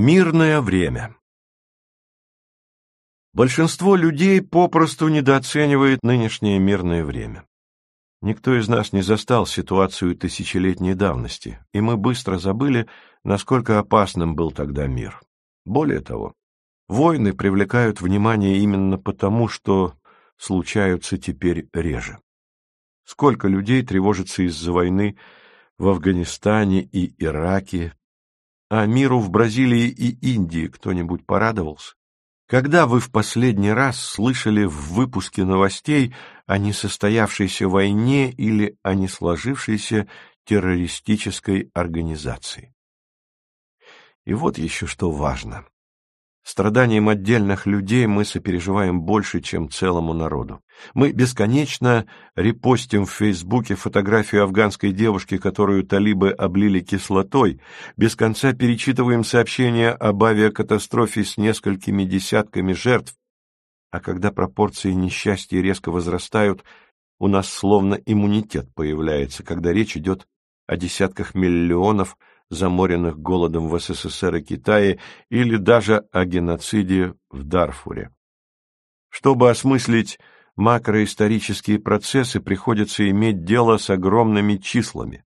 Мирное время Большинство людей попросту недооценивает нынешнее мирное время. Никто из нас не застал ситуацию тысячелетней давности, и мы быстро забыли, насколько опасным был тогда мир. Более того, войны привлекают внимание именно потому, что случаются теперь реже. Сколько людей тревожится из-за войны в Афганистане и Ираке, а миру в Бразилии и Индии кто-нибудь порадовался? Когда вы в последний раз слышали в выпуске новостей о несостоявшейся войне или о несложившейся террористической организации? И вот еще что важно. Страданиям отдельных людей мы сопереживаем больше, чем целому народу. Мы бесконечно репостим в Фейсбуке фотографию афганской девушки, которую талибы облили кислотой, без конца перечитываем сообщения об авиакатастрофе с несколькими десятками жертв, а когда пропорции несчастья резко возрастают, у нас словно иммунитет появляется, когда речь идет о десятках миллионов заморенных голодом в СССР и Китае, или даже о геноциде в Дарфуре. Чтобы осмыслить макроисторические процессы, приходится иметь дело с огромными числами.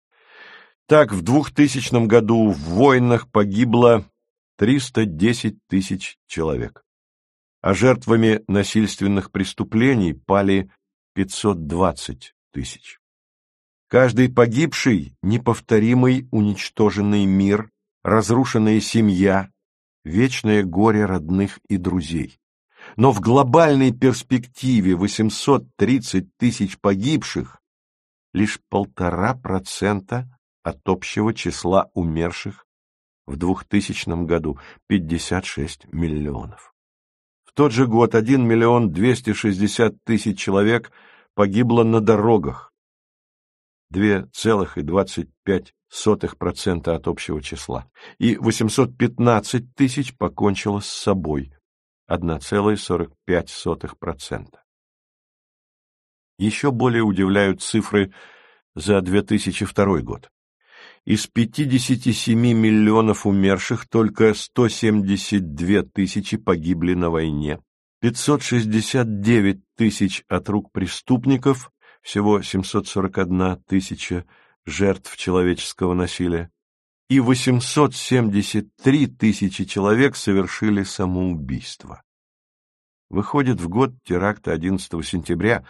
Так, в 2000 году в войнах погибло 310 тысяч человек, а жертвами насильственных преступлений пали 520 тысяч. Каждый погибший — неповторимый уничтоженный мир, разрушенная семья, вечное горе родных и друзей. Но в глобальной перспективе 830 тысяч погибших — лишь полтора процента от общего числа умерших в 2000 году — 56 миллионов. В тот же год 1 миллион 260 тысяч человек погибло на дорогах, 2,25% от общего числа, и 815 тысяч покончило с собой, 1,45%. Еще более удивляют цифры за 2002 год. Из 57 миллионов умерших только 172 тысячи погибли на войне, 569 тысяч от рук преступников всего 741 тысяча жертв человеческого насилия, и 873 тысячи человек совершили самоубийство. Выходит, в год теракта 11 сентября,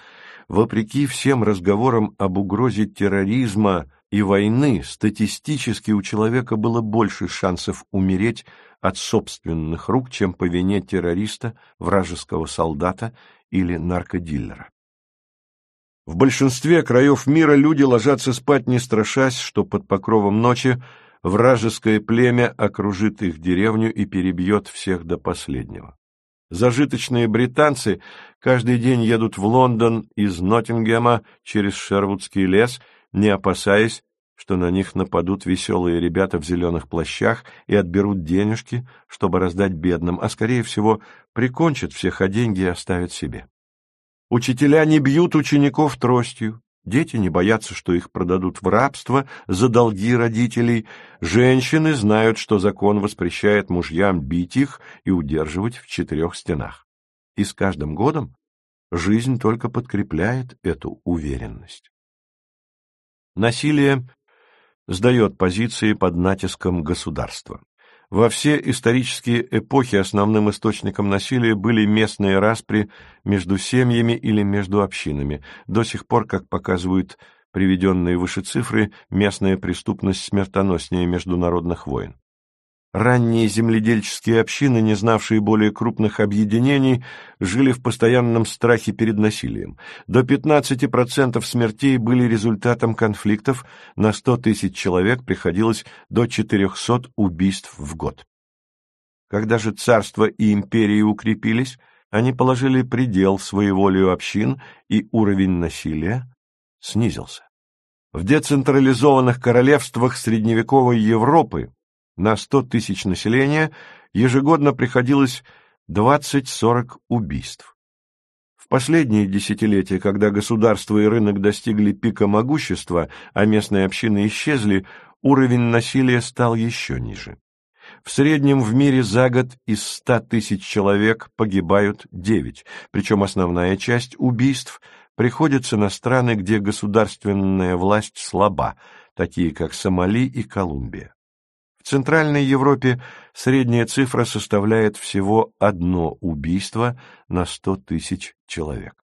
вопреки всем разговорам об угрозе терроризма и войны, статистически у человека было больше шансов умереть от собственных рук, чем по вине террориста, вражеского солдата или наркодиллера. В большинстве краев мира люди ложатся спать, не страшась, что под покровом ночи вражеское племя окружит их деревню и перебьет всех до последнего. Зажиточные британцы каждый день едут в Лондон из Ноттингема через Шервудский лес, не опасаясь, что на них нападут веселые ребята в зеленых плащах и отберут денежки, чтобы раздать бедным, а, скорее всего, прикончат всех, а деньги оставят себе. Учителя не бьют учеников тростью, дети не боятся, что их продадут в рабство за долги родителей, женщины знают, что закон воспрещает мужьям бить их и удерживать в четырех стенах. И с каждым годом жизнь только подкрепляет эту уверенность. Насилие сдает позиции под натиском государства. Во все исторические эпохи основным источником насилия были местные распри между семьями или между общинами. До сих пор, как показывают приведенные выше цифры, местная преступность смертоноснее международных войн. Ранние земледельческие общины, не знавшие более крупных объединений, жили в постоянном страхе перед насилием. До 15% смертей были результатом конфликтов, на 100 тысяч человек приходилось до 400 убийств в год. Когда же царства и империи укрепились, они положили предел своеволию общин, и уровень насилия снизился. В децентрализованных королевствах средневековой Европы на 100 тысяч населения ежегодно приходилось 20-40 убийств. В последние десятилетия, когда государство и рынок достигли пика могущества, а местные общины исчезли, уровень насилия стал еще ниже. В среднем в мире за год из 100 тысяч человек погибают 9, причем основная часть убийств приходится на страны, где государственная власть слаба, такие как Сомали и Колумбия. В Центральной Европе средняя цифра составляет всего одно убийство на 100 тысяч человек.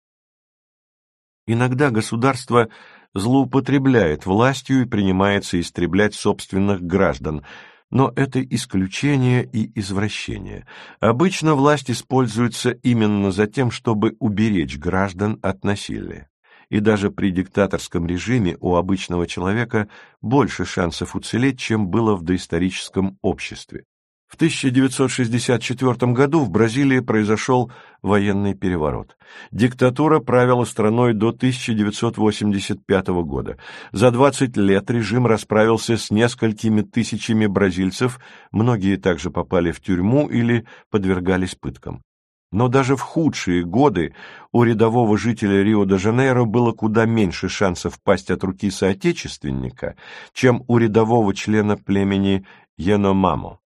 Иногда государство злоупотребляет властью и принимается истреблять собственных граждан, но это исключение и извращение. Обычно власть используется именно за тем, чтобы уберечь граждан от насилия. И даже при диктаторском режиме у обычного человека больше шансов уцелеть, чем было в доисторическом обществе. В 1964 году в Бразилии произошел военный переворот. Диктатура правила страной до 1985 года. За 20 лет режим расправился с несколькими тысячами бразильцев, многие также попали в тюрьму или подвергались пыткам. Но даже в худшие годы у рядового жителя Рио-де-Жанейро было куда меньше шансов пасть от руки соотечественника, чем у рядового члена племени Яномамо.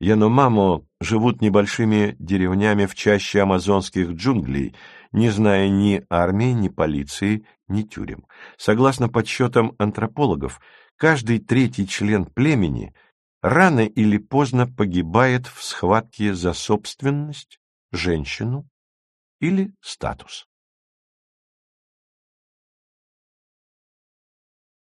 Яномамо живут небольшими деревнями в чаще амазонских джунглей, не зная ни армии, ни полиции, ни тюрем. Согласно подсчетам антропологов, каждый третий член племени рано или поздно погибает в схватке за собственность, женщину или статус.